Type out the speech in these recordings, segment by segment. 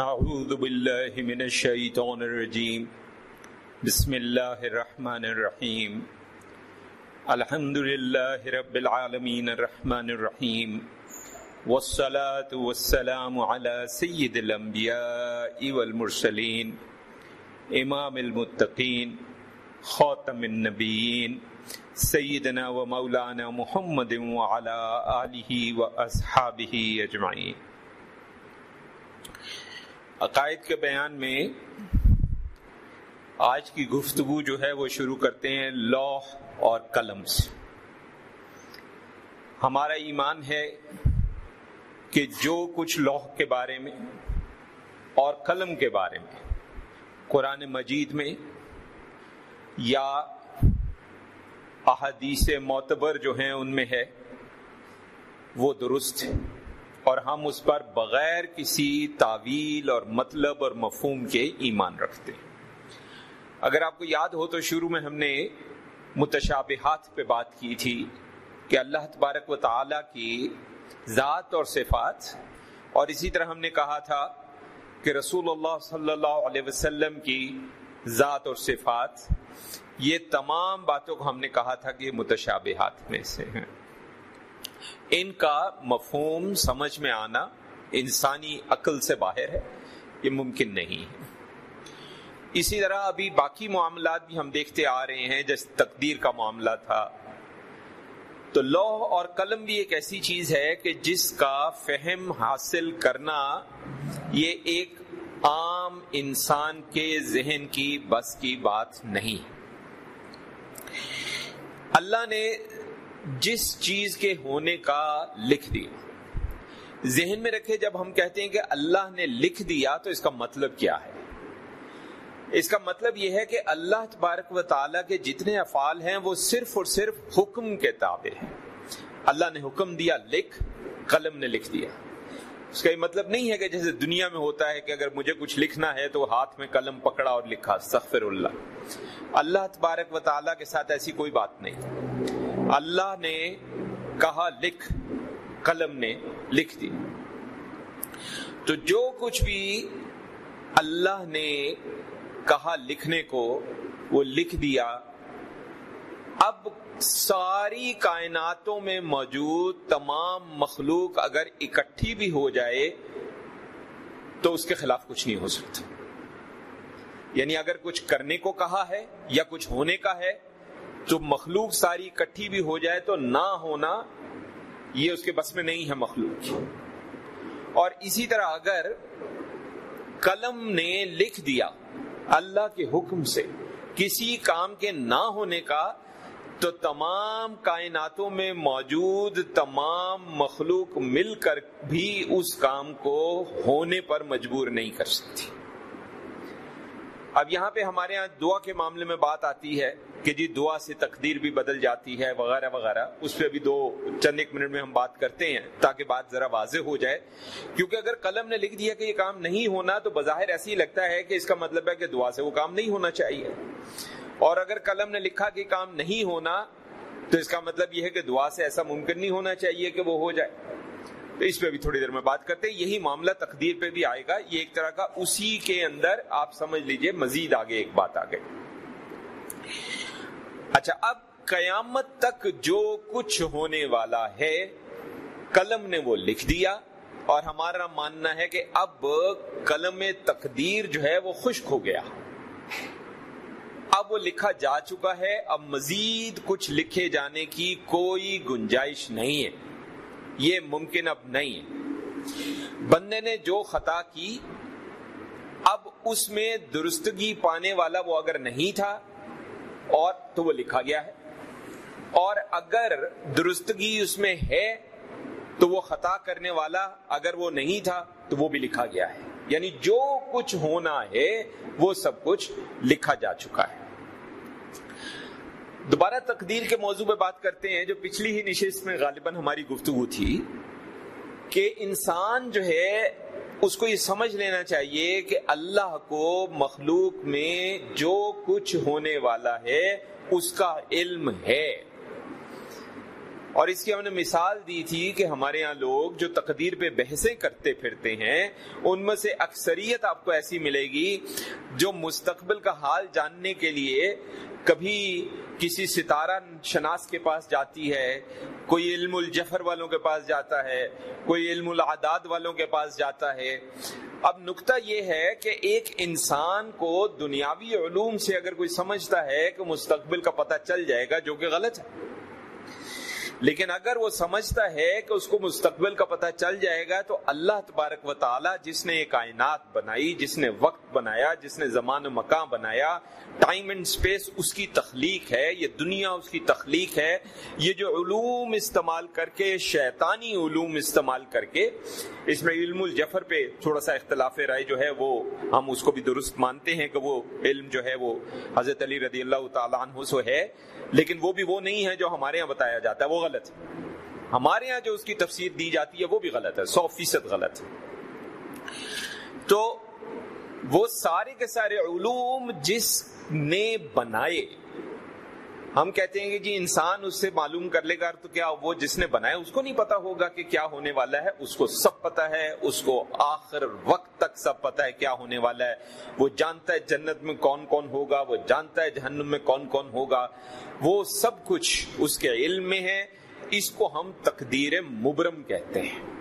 أعوذ بالله من الشيطان الرجيم. بسم الله الرحمن الرحيم. الحمد لله رب العالمين الرحمن الرحيم. والصلاة والسلام على سيد الأنبياء والمرسلين، إمام المتقين، خاتم النبيين، سيدنا ومولانا محمد وعلى آله وأصحابه أجمعين. عقائد کے بیان میں آج کی گفتگو جو ہے وہ شروع کرتے ہیں لوح اور قلم سے ہمارا ایمان ہے کہ جو کچھ لوح کے بارے میں اور قلم کے بارے میں قرآن مجید میں یا احادیث معتبر جو ہیں ان میں ہے وہ درست ہے۔ اور ہم اس پر بغیر کسی تعویل اور مطلب اور مفہوم کے ایمان رکھتے ہیں۔ اگر آپ کو یاد ہو تو شروع میں ہم نے متشابہات پہ بات کی تھی کہ اللہ تبارک و تعالی کی ذات اور صفات، اور اسی طرح ہم نے کہا تھا کہ رسول اللہ صلی اللہ علیہ وسلم کی ذات اور صفات، یہ تمام باتوں کو ہم نے کہا تھا کہ یہ متشابہات میں سے ہیں۔ ان کا مفہوم سمجھ میں آنا انسانی عقل سے باہر ہے، یہ ممکن نہیں ہے۔ اسی طرح ابھی باقی معاملات بھی ہم دیکھتے آ رہے ہیں، جیسے تقدیر کا معاملہ تھا۔ تو لوح اور قلم بھی ایک ایسی چیز ہے کہ جس کا فہم حاصل کرنا یہ ایک عام انسان کے ذہن کی بس کی بات نہیں۔ اللہ نے جس چیز کے ہونے کا لکھ دیا۔ ذہن میں رکھے جب ہم کہتے ہیں کہ اللہ نے لکھ دیا تو اس کا مطلب کیا ہے؟ اس کا مطلب یہ ہے کہ اللہ تبارک و تعالیٰ کے جتنے افعال ہیں وہ صرف اور صرف حکم کے تابع ہیں۔ اللہ نے حکم دیا، لکھ، قلم نے لکھ دیا۔ اس کا یہ مطلب نہیں ہے کہ جیسے دنیا میں ہوتا ہے کہ اگر مجھے کچھ لکھنا ہے تو ہاتھ میں قلم پکڑا اور لکھا سخر اللہ۔ اللہ تبارک و تعالیٰ کے ساتھ ایسی کوئی بات نہیں۔ اللہ نے کہا لکھ، قلم نے لکھ دی۔ تو جو کچھ بھی اللہ نے کہا لکھنے کو، وہ لکھ دیا۔ اب ساری کائناتوں میں موجود تمام مخلوق اگر اکٹھی بھی ہو جائے، تو اس کے خلاف کچھ نہیں ہو سکتا۔ یعنی اگر کچھ کرنے کو کہا ہے یا کچھ ہونے کا ہے تو مخلوق ساری اکٹھی بھی ہو جائے تو نہ ہونا یہ اس کے بس میں نہیں ہے مخلوق۔ اور اسی طرح اگر قلم نے لکھ دیا اللہ کے حکم سے کسی کام کے نہ ہونے کا، تو تمام کائناتوں میں موجود تمام مخلوق مل کر بھی اس کام کو ہونے پر مجبور نہیں کر سکتی۔ اب یہاں پہ ہمارے یہاں دعا کے معاملے میں بات آتی ہے کہ جی دعا سے تقدیر بھی بدل جاتی ہے، وغیرہ وغیرہ۔ اس پہ ابھی دو، چند ایک منٹ میں ہم بات کرتے ہیں تاکہ بات ذرا واضح ہو جائے۔ کیونکہ اگر قلم نے لکھ دیا کہ یہ کام نہیں ہونا، تو بظاہر ایسے ہی لگتا ہے کہ اس کا مطلب ہے کہ دعا سے وہ کام نہیں ہونا چاہیے۔ اور اگر قلم نے لکھا کہ کام نہیں ہونا، تو اس کا مطلب یہ ہے کہ دعا سے ایسا ممکن نہیں ہونا چاہیے کہ وہ ہو جائے۔ اس پہ بھی تھوڑی دیر میں بات کرتے ہیں۔ یہی معاملہ تقدیر پہ بھی آئے گا۔ یہ ایک طرح کا اسی کے اندر آپ سمجھ لیجیے، مزید آگے ایک بات آ گئی اچھا اب قیامت تک جو کچھ ہونے والا ہے، قلم نے وہ لکھ دیا۔ اور ہمارا ماننا ہے کہ اب قلم تقدیر جو ہے وہ خشک ہو گیا۔ اب وہ لکھا جا چکا ہے۔ اب مزید کچھ لکھے جانے کی کوئی گنجائش نہیں ہے۔ یہ ممکن اب نہیں۔ ہے بندے نے جو خطا کی، اب اس میں درستگی پانے والا وہ اگر نہیں تھا، اور تو وہ لکھا گیا ہے۔ اور اگر درستگی اس میں ہے، تو وہ خطا کرنے والا اگر وہ نہیں تھا، تو وہ بھی لکھا گیا ہے۔ یعنی جو کچھ ہونا ہے، وہ سب کچھ لکھا جا چکا ہے۔ دوبارہ تقدیر کے موضوع پہ بات کرتے ہیں جو پچھلی ہی نشست میں غالباً ہماری گفتگو تھی کہ انسان جو ہے، اس کو یہ سمجھ لینا چاہیے کہ اللہ کو مخلوق میں جو کچھ کچھ ہونے والا ہے، اس کا علم ہے۔ اور اس کی ہم نے مثال دی تھی کہ ہمارے یہاں لوگ جو تقدیر پہ بحثیں کرتے پھرتے ہیں، ان میں سے اکثریت آپ کو ایسی ملے گی جو مستقبل کا حال جاننے کے لیے کبھی کسی ستارہ شناس کے پاس جاتی ہے، کوئی علم الجفر والوں کے پاس جاتا ہے، کوئی علم العداد والوں کے پاس جاتا ہے۔ اب نقطہ یہ ہے کہ ایک انسان کو دنیاوی علوم سے اگر کوئی سمجھتا ہے کہ مستقبل کا پتہ چل جائے گا، جو کہ غلط ہے۔ لیکن اگر وہ سمجھتا ہے کہ اس کو مستقبل کا پتہ چل جائے گا، تو اللہ تبارک و تعالی جس نے یہ کائنات بنائی، جس نے وقت بنایا، جس نے زمان و مکان بنایا ٹائم اینڈ سپیس اس کی تخلیق ہے، یہ دنیا اس کی تخلیق ہے، یہ جو علوم استعمال کر کے شیطانی علوم استعمال کر کے، اس میں علم الجفر پہ تھوڑا سا اختلاف رائے جو ہے، وہ ہم اس کو بھی درست مانتے ہیں کہ وہ علم جو ہے، وہ حضرت علی رضی اللہ تعالیٰ عنہ سے ہے، لیکن وہ بھی وہ نہیں ہے جو ہمارے یہاں بتایا جاتا ہے، وہ غلط۔ ہے ہمارے یہاں جو اس کی تفسیر دی جاتی ہے وہ بھی غلط ہے، سو فیصد غلط۔ ہے تو وہ سارے کے سارے علوم جس نے بنائے، ہم کہتے ہیں کہ جی انسان اس سے معلوم کر لے گا، تو کیا وہ جس نے بنایا اس کو نہیں پتا ہوگا کہ کیا ہونے والا ہے؟ اس کو سب پتا ہے، اس کو آخر وقت تک سب پتا ہے کیا ہونے والا ہے۔ وہ جانتا ہے جنت میں کون کون ہوگا، وہ جانتا ہے جہنم میں کون کون ہوگا۔ وہ سب کچھ اس کے علم میں ہے۔ اس کو ہم تقدیر مبرم کہتے ہیں۔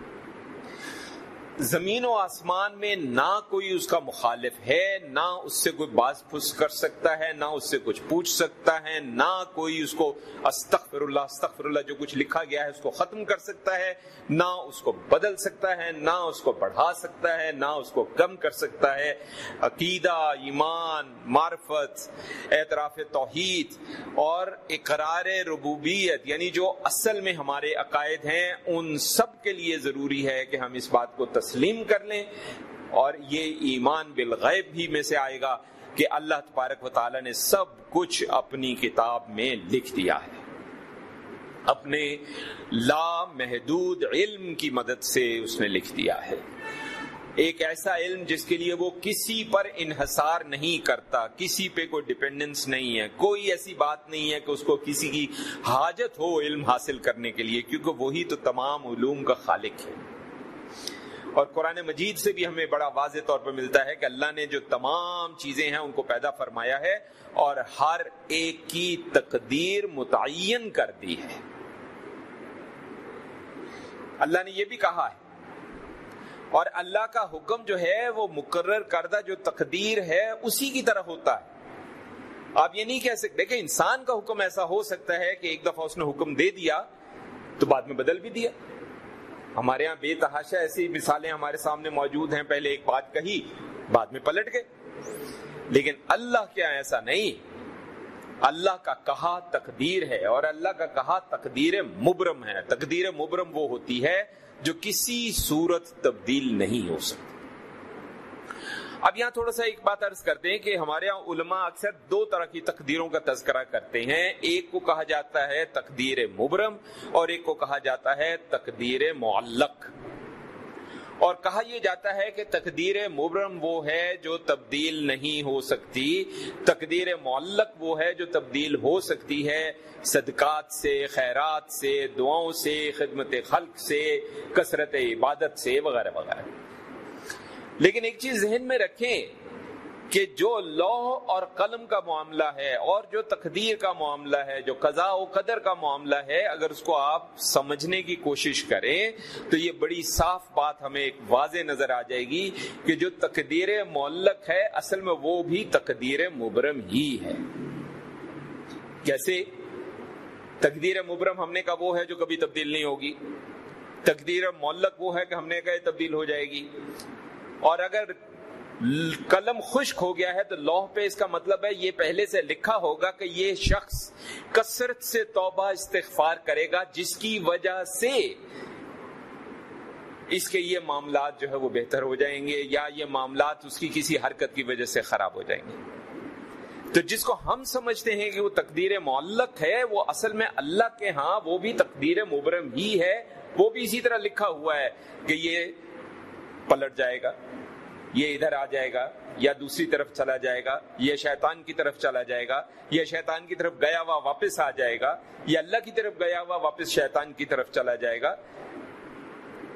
زمین و آسمان میں نہ کوئی اس کا مخالف ہے، نہ اس سے کوئی باز پھس کر سکتا ہے، نہ اس سے کچھ پوچھ سکتا ہے، نہ کوئی اس کو استغفر اللہ استغفر اللہ جو کچھ لکھا گیا ہے اس کو ختم کر سکتا ہے، نہ اس کو بدل سکتا ہے، نہ اس کو بڑھا سکتا ہے، نہ اس کو کم کر سکتا ہے۔ عقیدہ، ایمان، معرفت، اعتراف توحید اور اقرار ربوبیت یعنی جو اصل میں ہمارے عقائد ہیں، ان سب کے لیے ضروری ہے کہ ہم اس بات کو تسلیم کر لیں اور یہ ایمان بالغیب بھی میں سے آئے گا کہ اللہ تبارک و تعالی نے سب کچھ اپنی کتاب میں لکھ دیا ہے۔ اپنے لا محدود علم کی مدد سے اس نے لکھ دیا ہے۔ ایک ایسا علم جس کے لیے وہ کسی پر انحصار نہیں کرتا، کسی پہ کوئی ڈپینڈنس نہیں ہے، کوئی ایسی بات نہیں ہے کہ اس کو کسی کی حاجت ہو علم حاصل کرنے کے لیے، کیونکہ وہی تو تمام علوم کا خالق ہے۔ اور قرآن مجید سے بھی ہمیں بڑا واضح طور پر ملتا ہے کہ اللہ نے جو تمام چیزیں ہیں ان کو پیدا فرمایا ہے اور ہر ایک کی تقدیر متعین کر دی ہے۔ اللہ نے یہ بھی کہا ہے۔ اور اللہ کا حکم جو ہے وہ مقرر کردہ جو تقدیر ہے اسی کی طرح ہوتا ہے۔ آپ یہ نہیں کہہ سکتے، دیکھیں انسان کا حکم ایسا ہو سکتا ہے کہ ایک دفعہ اس نے حکم دے دیا تو بعد میں بدل بھی دیا۔ ہمارے یہاں بے تحاشا ایسی مثالیں ہمارے سامنے موجود ہیں، پہلے ایک بات کہی، بعد میں پلٹ گئے۔ لیکن اللہ کیا ایسا نہیں۔ اللہ کا کہا تقدیر ہے اور اللہ کا کہا تقدیر مبرم ہے۔ تقدیر مبرم وہ ہوتی ہے جو کسی صورت تبدیل نہیں ہو سکتی۔ اب یہاں تھوڑا سا ایک بات عرض کرتے ہیں کہ ہمارے یہاں علماء اکثر دو طرح کی تقدیروں کا تذکرہ کرتے ہیں۔ ایک کو کہا جاتا ہے تقدیر مبرم اور ایک کو کہا جاتا ہے تقدیر معلق۔ اور کہا یہ جاتا ہے کہ تقدیر مبرم وہ ہے جو تبدیل نہیں ہو سکتی۔ تقدیر معلق وہ ہے جو تبدیل ہو سکتی ہے۔ صدقات سے، خیرات سے، دعاؤں سے، خدمت خلق سے، کثرت عبادت سے، وغیرہ وغیرہ۔ لیکن ایک چیز ذہن میں رکھیں کہ جو لوح اور قلم کا معاملہ ہے اور جو تقدیر کا معاملہ ہے، جو قضاء و قدر کا معاملہ ہے، اگر اس کو آپ سمجھنے کی کوشش کریں تو یہ بڑی صاف بات ہمیں ایک واضح نظر آ جائے گی کہ جو تقدیر معلق ہے، اصل میں وہ بھی تقدیر مبرم ہی ہے۔ کیسے؟ تقدیر مبرم ہم نے کہا وہ ہے جو کبھی تبدیل نہیں ہوگی۔ تقدیر معلق وہ ہے کہ ہم نے کہا تبدیل ہو جائے گی۔ اور اگر قلم خشک ہو گیا ہے تو لوح پہ اس کا مطلب ہے یہ پہلے سے لکھا ہوگا کہ یہ شخص کثرت سے توبہ استغفار کرے گا، جس کی وجہ سے اس کے یہ معاملات جو ہے وہ بہتر ہو جائیں گے یا یہ معاملات اس کی کسی حرکت کی وجہ سے خراب ہو جائیں گے۔ تو جس کو ہم سمجھتے ہیں کہ وہ تقدیر معلق ہے، وہ اصل میں اللہ کے ہاں وہ بھی تقدیر مبرم ہی ہے، وہ بھی اسی طرح لکھا ہوا ہے کہ یہ پلٹ جائے گا، یہ ادھر آ جائے گا یا دوسری طرف چلا جائے گا، یہ شیطان کی طرف چلا جائے گا یا شیطان کی طرف گیا ہوا واپس آ جائے گا یا اللہ کی طرف گیا ہوا واپس شیطان کی طرف چلا جائے گا۔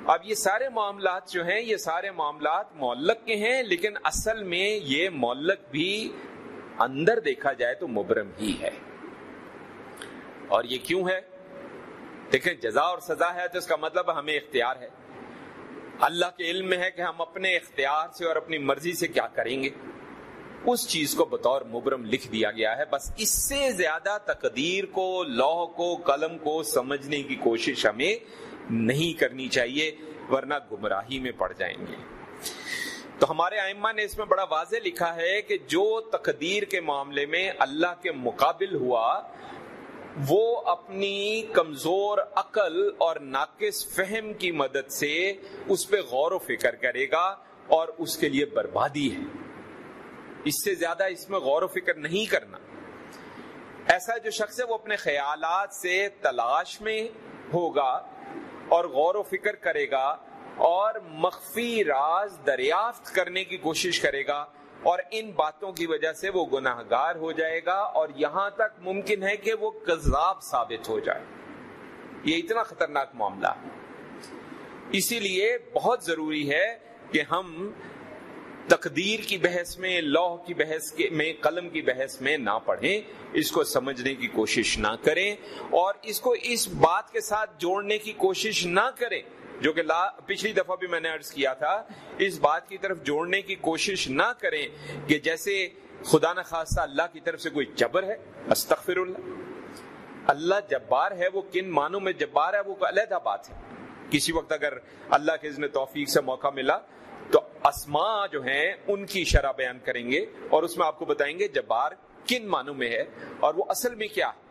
اب یہ سارے معاملات جو ہیں، یہ سارے معاملات معلق کے ہیں، لیکن اصل میں یہ معلق بھی اندر دیکھا جائے تو مبرم ہی ہے۔ اور یہ کیوں ہے؟ دیکھیں، جزا اور سزا ہے تو اس کا مطلب ہمیں اختیار ہے۔ اللہ کے علم میں ہے کہ ہم اپنے اختیار سے اور اپنی مرضی سے کیا کریں گے۔ اس چیز کو بطور مبرم لکھ دیا گیا ہے۔ بس اس سے زیادہ تقدیر کو لوہ کو، قلم کو سمجھنے کی کوشش ہمیں نہیں کرنی چاہیے، ورنہ گمراہی میں پڑ جائیں گے۔ تو ہمارے ائمہ نے اس میں بڑا واضح لکھا ہے کہ جو تقدیر کے معاملے میں اللہ کے مقابل ہوا وہ اپنی کمزور عقل اور ناقص فہم کی مدد سے اس پہ غور و فکر کرے گا اور اس کے لیے بربادی ہے۔ اس سے زیادہ اس میں غور و فکر نہیں کرنا۔ ایسا جو شخص ہے وہ اپنے خیالات سے تلاش میں ہوگا اور غور و فکر کرے گا اور مخفی راز دریافت کرنے کی کوشش کرے گا۔ اور ان باتوں کی وجہ سے وہ گناہ گار ہو جائے گا اور یہاں تک ممکن ہے کہ وہ کذاب ثابت ہو جائے۔ یہ اتنا خطرناک معاملہ۔ ہے اسی لیے بہت ضروری ہے کہ ہم تقدیر کی بحث میں، لوح کی بحث میں، قلم کی بحث میں نہ پڑھیں۔ اس کو سمجھنے کی کوشش نہ کریں اور اس کو اس بات کے ساتھ جوڑنے کی کوشش نہ کریں۔ جو کہ پچھلی دفعہ بھی میں نے عرض کیا تھا، اس بات کی طرف جوڑنے کی کوشش نہ کریں کہ جیسے خدا نخواستہ اللہ کی طرف سے کوئی جبر ہے۔ استغفر اللہ اللہ جبار ہے، وہ کن معنوں میں جبار ہے، وہ علیحدہ بات ہے۔ کسی وقت اگر اللہ کے ذن توفیق سے موقع ملا تو اسما جو ہیں، ان کی شرح بیان کریں گے اور اس میں آپ کو بتائیں گے جبار کن معنوں میں ہے اور وہ اصل میں کیا ہے۔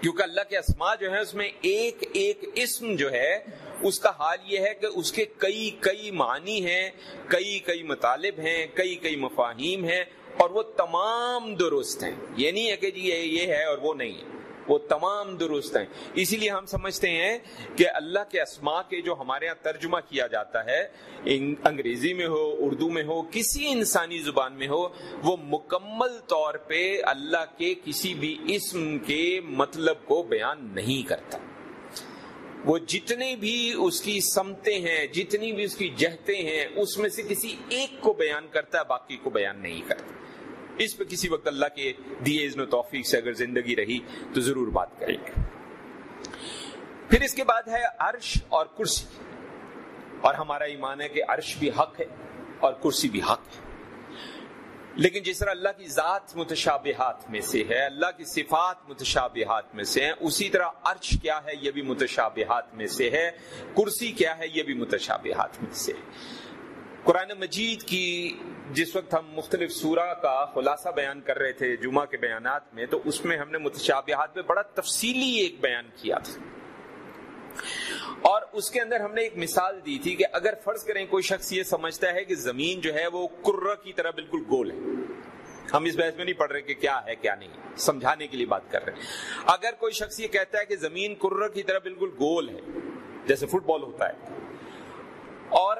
کیونکہ اللہ کے اسما جو ہے اس میں ایک ایک اسم جو ہے، اس کا حال یہ ہے کہ اس کے کئی کئی معنی ہیں، کئی کئی مطالب ہیں، کئی کئی مفاہیم ہیں اور وہ تمام درست ہیں۔ یہ نہیں ہے کہ جی یہ ہے اور وہ نہیں ہے۔ وہ تمام درست ہیں۔ اسی لیے ہم سمجھتے ہیں کہ اللہ کے اسما کے جو ہمارے یہاں ترجمہ کیا جاتا ہے انگریزی میں ہو، اردو میں ہو، کسی انسانی زبان میں ہو، وہ مکمل طور پہ اللہ کے کسی بھی اسم کے مطلب کو بیان نہیں کرتا۔ وہ جتنے بھی اس کی سمتے ہیں، جتنی بھی اس کی جہتے ہیں، اس میں سے کسی ایک کو بیان کرتا ہے، باقی کو بیان نہیں کرتا۔ اس پہ کسی وقت اللہ کے دیے و توفیق سے اگر زندگی رہی تو ضرور بات کریں گے۔ پھر اس کے بعد ہے عرش اور کرسی۔ اور ہمارا ایمان ہے کہ عرش بھی حق ہے اور کرسی بھی حق ہے۔ لیکن جس طرح اللہ کی ذات متشابہات میں سے ہے، اللہ کی صفات متشابہات میں سے ہیں، اسی طرح عرش کیا ہے یہ بھی متشابہات میں سے ہے، کرسی کیا ہے یہ بھی متشابہات میں سے قرآن مجید کی جس وقت ہم مختلف سورہ کا خلاصہ بیان کر رہے تھے، جمعہ کے بیانات میں، تو اس میں ہم نے متشابہات میں بڑا تفصیلی ایک بیان کیا تھا۔ اور اس کے اندر ہم نے ایک مثال دی تھی کہ اگر فرض کریں کوئی شخص یہ سمجھتا ہے کہ زمین جو ہے وہ کرہ کی طرح بالکل گول ہے۔ ہم اس بحث میں نہیں پڑھ رہے کہ کیا ہے، کیا نہیں، سمجھانے کے لیے بات کر رہے ہیں۔ اگر کوئی شخص یہ کہتا ہے کہ زمین کرہ کی طرح بالکل گول ہے، جیسے فٹ بال ہوتا ہے، اور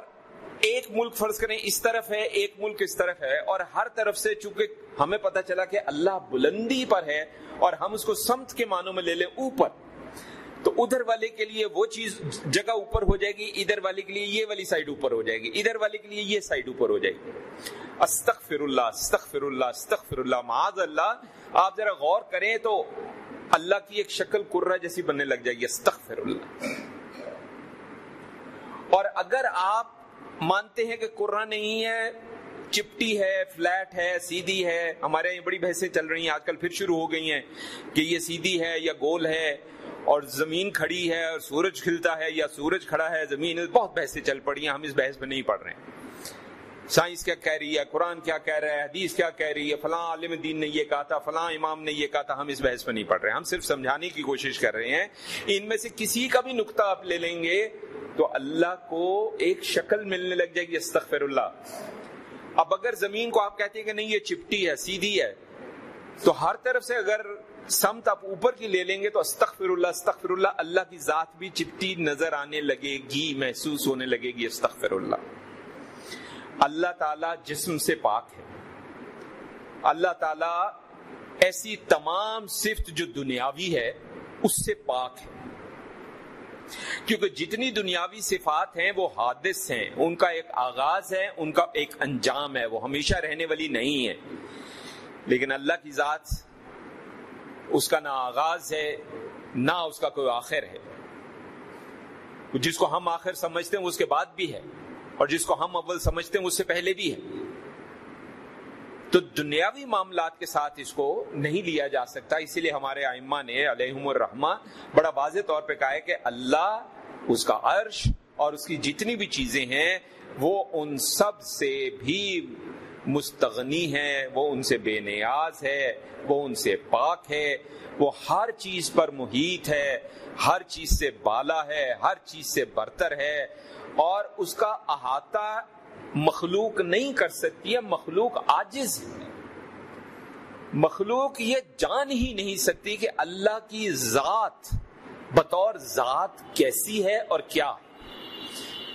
ایک ملک فرض کریں اس طرف ہے، ایک ملک اس طرف ہے، اور ہر طرف سے چونکہ ہمیں پتا چلا کہ اللہ بلندی پر ہے اور ہم اس کو سمت کے معنوں میں لے لیں اوپر، تو ادھر والے کے لیے وہ چیز جگہ اوپر ہو جائے گی، ادھر والے کے لیے یہ والی سائڈ اوپر ہو جائے گی، ادھر والے کے لیے یہ سائڈ اوپر ہو جائے گی۔ استغفر اللہ استغفر اللہ استغفر اللہ معاذ اللہ۔ آپ ذرا غور کریں تو اللہ کی ایک شکل کرا جیسی بننے لگ جائے گی استغفر اللہ اور اگر آپ مانتے ہیں کہ قرآن نہیں ہے، چپٹی ہے فلیٹ ہے، سیدھی ہے۔ ہمارے یہاں بڑی بحثیں چل رہی ہیں۔ آج کل پھر شروع ہو گئی ہیں کہ یہ سیدھی ہے یا گول ہے اور زمین کھڑی ہے اور سورج کھلتا ہے یا سورج کھڑا ہے، زمین، بہت بحثیں چل پڑی ہیں۔ ہم اس بحث میں نہیں پڑھ رہے۔ ہیں سائنس کیا کہہ رہی ہے، قرآن کیا کہہ رہا ہے، حدیث کیا کہہ رہی ہے، فلاں عالم دین نے یہ کہا تھا، فلاں امام نے یہ کہا تھا، ہم اس بحث میں نہیں پڑھ رہے، ہم صرف سمجھانے کی کوشش کر رہے ہیں۔ ان میں سے کسی کا بھی نقطہ آپ لے لیں گے تو اللہ کو ایک شکل ملنے لگ جائے گی، استغفر اللہ۔ اب اگر زمین کو آپ کہتے ہیں کہ نہیں، یہ چپٹی ہے، سیدھی ہے، تو ہر طرف سے اگر سمت آپ اوپر کی لے لیں گے تو استغفر اللہ استغفر اللہ اللہ کی ذات بھی چپٹی نظر آنے لگے گی، محسوس ہونے لگے گی، استغفر اللہ۔ اللہ تعالی جسم سے پاک ہے۔ اللہ تعالی ایسی تمام صفت جو دنیاوی ہے، اس سے پاک ہے۔ کیونکہ جتنی دنیاوی صفات ہیں، وہ حادث ہیں۔ ان کا ایک آغاز ہے، ان کا ایک انجام ہے۔ وہ ہمیشہ رہنے والی نہیں ہے لیکن اللہ کی ذات، اس کا نہ آغاز ہے، نہ اس کا کوئی آخر ہے۔ جس کو ہم آخر سمجھتے ہیں اس کے بعد بھی ہے۔ اور جس کو ہم اول سمجھتے ہیں اس سے پہلے بھی ہے۔ تو دنیاوی معاملات کے ساتھ اس کو نہیں لیا جا سکتا، اسی لیے ہمارے آئمہ نے علیہم الرحمہ بڑا واضح طور پہ کہا ہے کہ اللہ اس کا عرش اور اس کی جتنی بھی چیزیں ہیں، وہ ان سب سے بھی مستغنی ہے وہ ان سے بے نیاز ہے، وہ ان سے پاک ہے، وہ ہر چیز پر محیط ہے، ہر چیز سے بالا ہے، ہر چیز سے برتر ہے۔ اور اس کا احاطہ مخلوق نہیں کر سکتی ہے، مخلوق آجز ہے۔ مخلوق یہ جان ہی نہیں سکتی کہ اللہ کی ذات بطور ذات کیسی ہے اور کیا۔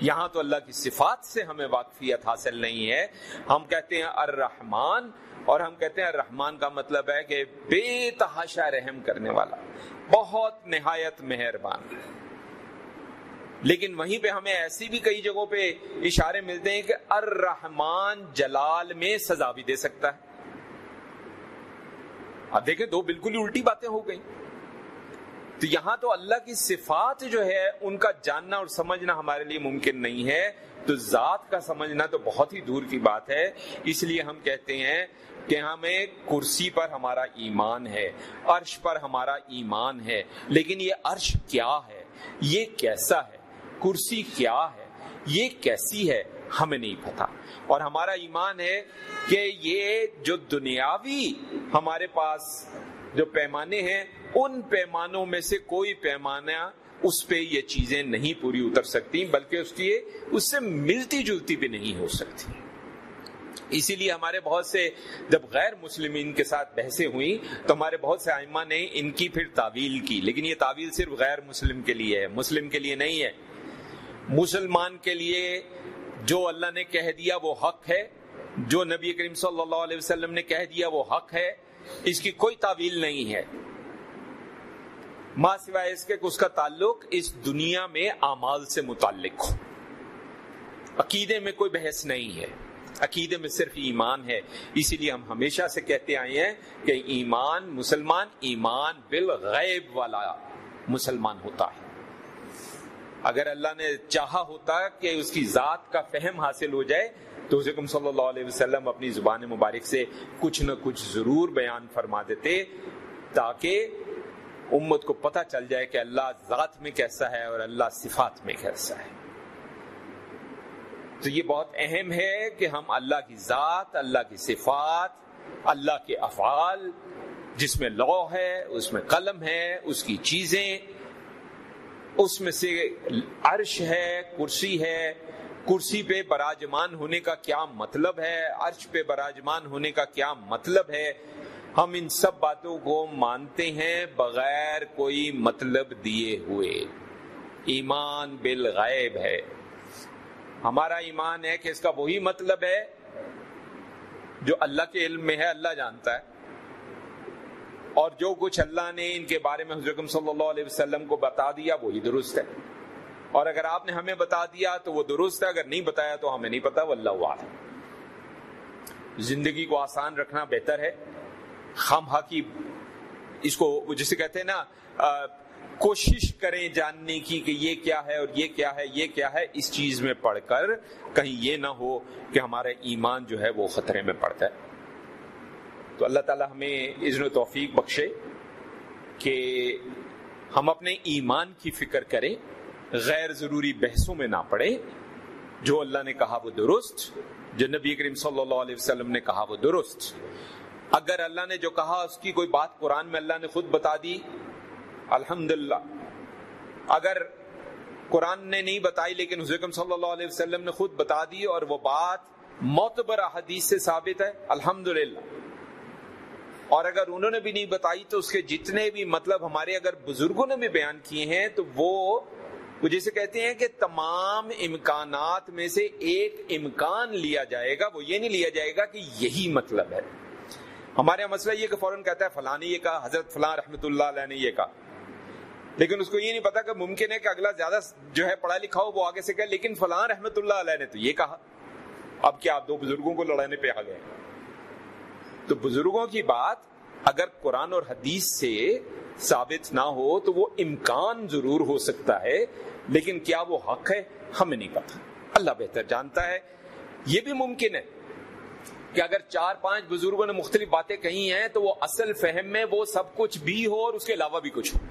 یہاں تو اللہ کی صفات سے ہمیں واقفیت حاصل نہیں ہے۔ ہم کہتے ہیں الرحمن اور ہم کہتے ہیں الرحمن کا مطلب ہے کہ بے تحاشا رحم کرنے والا، بہت نہایت مہربان۔ لیکن وہیں پہ ہمیں ایسی بھی کئی جگہوں پہ اشارے ملتے ہیں کہ الرحمن جلال میں سزا بھی دے سکتا ہے۔ اب دیکھیں دو بالکل ہی الٹی باتیں ہو گئیں۔ تو یہاں تو اللہ کی صفات جو ہے ان کا جاننا اور سمجھنا ہمارے لیے ممکن نہیں ہے۔ تو ذات کا سمجھنا تو بہت ہی دور کی بات ہے۔ اس لیے ہم کہتے ہیں کہ ہمیں کرسی پر ہمارا ایمان ہے، عرش پر ہمارا ایمان ہے۔ لیکن یہ عرش کیا ہے؟ یہ کیسا ہے؟ کرسی کیا ہے؟ یہ کیسی ہے؟ ہمیں نہیں پتا۔ اور ہمارا ایمان ہے کہ یہ جو دنیاوی ہمارے پاس جو پیمانے ہیں، ان پیمانوں میں سے کوئی پیمانہ اس پہ یہ چیزیں نہیں پوری اتر سکتی، بلکہ اس کی اس سے ملتی جلتی بھی نہیں ہو سکتی۔ اسی لیے ہمارے بہت سے جب غیر مسلمین کے ساتھ بحثیں ہوئی تو ہمارے بہت سے آئمہ نے ان کی پھر تعویل کی۔ لیکن یہ تعویل صرف غیر مسلم کے لیے ہے، مسلم کے لیے نہیں ہے۔ مسلمان کے لیے جو اللہ نے کہہ دیا وہ حق ہے، جو نبی کریم صلی اللہ علیہ وسلم نے کہہ دیا وہ حق ہے، اس کی کوئی تعویل نہیں ہے۔ ماں سوائے اس کے اس کا تعلق اس دنیا میں اعمال سے متعلق ہو۔ عقیدے میں کوئی بحث نہیں ہے۔ عقیدے میں صرف ایمان ہے۔ اسی لیے ہم ہمیشہ سے کہتے آئے ہیں کہ ایمان مسلمان ایمان بالغیب والا مسلمان ہوتا ہے۔ اگر اللہ نے چاہا ہوتا کہ اس کی ذات کا فہم حاصل ہو جائے، تو حضرت صلی اللہ علیہ وسلم اپنی زبان مبارک سے کچھ نہ کچھ ضرور بیان فرما دیتے تاکہ امت کو پتہ چل جائے کہ اللہ ذات میں کیسا ہے اور اللہ صفات میں کیسا ہے۔ تو یہ بہت اہم ہے کہ ہم اللہ کی ذات، اللہ کی صفات، اللہ کے افعال، جس میں لو ہے، اس میں قلم ہے، اس کی چیزیں اس میں سے عرش ہے، کرسی ہے۔ کرسی پہ براجمان ہونے کا کیا مطلب ہے؟ عرش پہ براجمان ہونے کا کیا مطلب ہے؟ ہم ان سب باتوں کو مانتے ہیں بغیر کوئی مطلب دیے ہوئے۔ ایمان بالغیب ہے۔ ہمارا ایمان ہے کہ اس کا وہی مطلب ہے جو اللہ کے علم میں ہے، اللہ جانتا ہے۔ اور جو کچھ اللہ نے ان کے بارے میں حضرت صلی اللہ علیہ وسلم کو بتا دیا، وہی درست ہے۔ اور اگر آپ نے ہمیں بتا دیا تو وہ درست ہے، اگر نہیں بتایا تو ہمیں نہیں پتا وہ اللہ ہے زندگی کو آسان رکھنا بہتر ہے۔ خام کی اس کو جسے کہتے ہیں نا کوشش کریں جاننے کی کہ یہ کیا ہے اور یہ کیا ہے، یہ کیا ہے۔ اس چیز میں پڑھ کر کہیں یہ نہ ہو کہ ہمارا ایمان جو ہے وہ خطرے میں پڑتا ہے۔ تو اللہ تعالی ہمیں عزن و توفیق بخشے کہ ہم اپنے ایمان کی فکر کریں، غیر ضروری بحثوں میں نہ پڑے۔ جو اللہ نے کہا وہ درست، جو نبی کریم صلی اللہ علیہ وسلم نے کہا وہ درست۔ اگر اللہ نے جو کہا، اس کی کوئی بات قرآن میں اللہ نے خود بتا دی الحمد اگر قرآن نے نہیں بتائی، لیکن حضرت صلی اللہ علیہ وسلم نے خود بتا دی اور وہ بات معتبر حدیث سے ثابت ہے الحمد اور اگر انہوں نے بھی نہیں بتائی تو اس کے جتنے بھی مطلب ہمارے اگر بزرگوں نے بھی بیان کیے ہیں تو وہ وہ جیسے کہتے ہیں کہ تمام امکانات میں سے ایک امکان لیا جائے گا، وہ یہ نہیں لیا جائے گا کہ یہی مطلب ہے۔ ہمارے یہاں مسئلہ یہ کہ فوراً کہتا ہے فلاں نے یہ کہا، حضرت فلاں رحمۃ اللہ علیہ نے یہ کہا۔ لیکن اس کو یہ نہیں پتا کہ ممکن ہے کہ اگلا زیادہ جو ہے پڑھا لکھا ہو وہ آگے سے کہ لیکن فلاں رحمۃ اللہ علیہ نے تو یہ کہا۔ اب کیا آپ دو بزرگوں کو لڑانے پہ آ گئے؟ تو بزرگوں کی بات اگر قرآن اور حدیث سے ثابت نہ ہو تو وہ امکان ضرور ہو سکتا ہے، لیکن کیا وہ حق ہے؟ ہمیں نہیں پتا اللہ بہتر جانتا ہے۔ یہ بھی ممکن ہے کہ اگر چار پانچ بزرگوں نے مختلف باتیں کہی ہیں تو وہ اصل فہم میں وہ سب کچھ بھی ہو اور اس کے علاوہ بھی کچھ ہو۔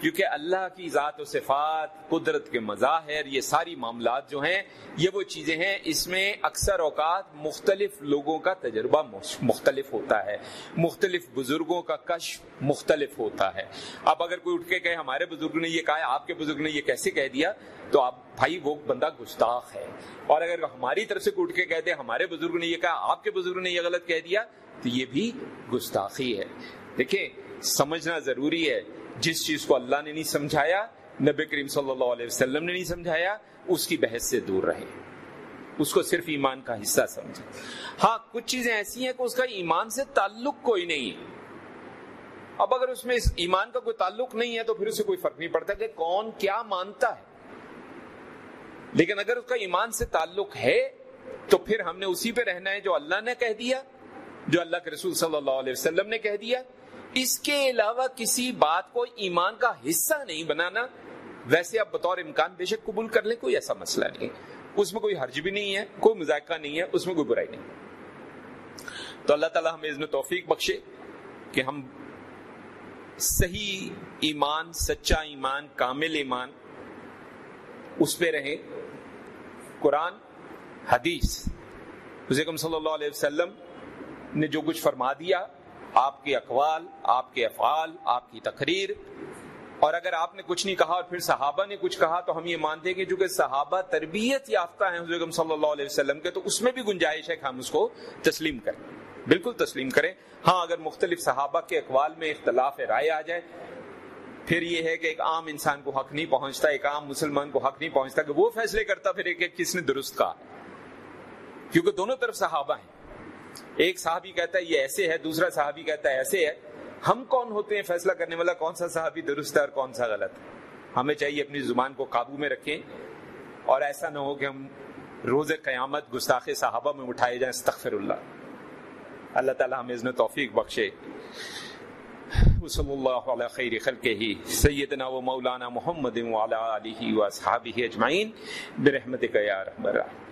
کیونکہ اللہ کی ذات و صفات قدرت کے مظاہر، یہ ساری معاملات جو ہیں، یہ وہ چیزیں ہیں، اس میں اکثر اوقات مختلف لوگوں کا تجربہ مختلف ہوتا ہے۔ مختلف بزرگوں کا کش مختلف ہوتا ہے۔ اب اگر کوئی اٹھ کے کہے، ہمارے بزرگ نے یہ کہا آپ کے بزرگ نے یہ کیسے کہہ دیا؟ تو آپ، بھائی، وہ بندہ گستاخ ہے۔ اور اگر ہماری طرف سے اٹھ کے کہتے ہمارے بزرگ نے یہ کہا، آپ کے بزرگ نے یہ غلط کہہ دیا، تو یہ بھی گستاخی ہے۔ دیکھیں، سمجھنا ضروری ہے۔ جس چیز کو اللہ نے نہیں سمجھایا، نبی کریم صلی اللہ علیہ وسلم نے نہیں سمجھایا، اس کی بحث سے دور رہے۔ اس کو صرف ایمان کا حصہ سمجھے ہاں کچھ چیزیں ایسی ہیں کہ اس کا ایمان سے تعلق کوئی نہیں ہے۔ اب اگر اس میں اس ایمان کا کوئی تعلق نہیں ہے تو پھر اسے کوئی فرق نہیں پڑتا کہ کون کیا مانتا ہے۔ لیکن اگر اس کا ایمان سے تعلق ہے، تو پھر ہم نے اسی پہ رہنا ہے جو اللہ نے کہہ دیا، جو اللہ کے رسول صلی اللہ علیہ وسلم نے کہہ دیا۔ اس کے علاوہ کسی بات کو ایمان کا حصہ نہیں بنانا، ویسے اب بطور امکان بے شک قبول کر لیں، کوئی ایسا مسئلہ نہیں اس میں کوئی حرج بھی نہیں ہے، کوئی مذائقہ نہیں ہے، اس میں کوئی برائی نہیں۔ تو اللہ تعالیٰ ہمیں اذن توفیق بخشے کہ ہم صحیح ایمان، سچا ایمان، کامل ایمان، اس پہ رہیں۔ قرآن، حدیث۔ صلی اللہ علیہ وسلم نے جو کچھ فرما دیا آپ کے اقوال، آپ کے افعال، آپ کی تقریر۔ اور اگر آپ نے کچھ نہیں کہا اور پھر صحابہ نے کچھ کہا تو ہم یہ مانتے ہیں کہ چونکہ صحابہ تربیت یافتہ ہیں حضرت صلی اللہ علیہ وسلم کے، تو اس میں بھی گنجائش ہے کہ ہم اس کو تسلیم کریں۔ بالکل تسلیم کریں۔ ہاں اگر مختلف صحابہ کے اقوال میں اختلاف رائے آ جائے، پھر یہ ہے کہ ایک عام انسان کو حق نہیں پہنچتا، ایک عام مسلمان کو حق نہیں پہنچتا کہ وہ فیصلے کرتا پھر ایک ایک کس نے درست کہا۔ کیونکہ دونوں طرف صحابہ ہیں۔ ایک صحابی کہتا ہے، یہ ایسے ہے، دوسرا صحابی کہتا ہے، ایسے ہے۔ ہم کون ہوتے ہیں؟ فیصلہ کرنے والا کون سا صحابی درست ہے اور کون سا غلط؟ ہے ہمیں چاہیے اپنی زبان کو قابو میں رکھیں اور ایسا نہ ہو کہ ہم روز قیامت گستاخ صحابہ میں اٹھائے جائیں۔ استغفر اللہ۔ اللہ تعالیٰ ہمیں ازن توفیق بخشے۔ وصلی اللہ علی خیر خلقہ، سیدنا و مولانا محمد وعلی آلہ و اصحابہ اجمعین۔ برحمتک یا رحمت الرحیم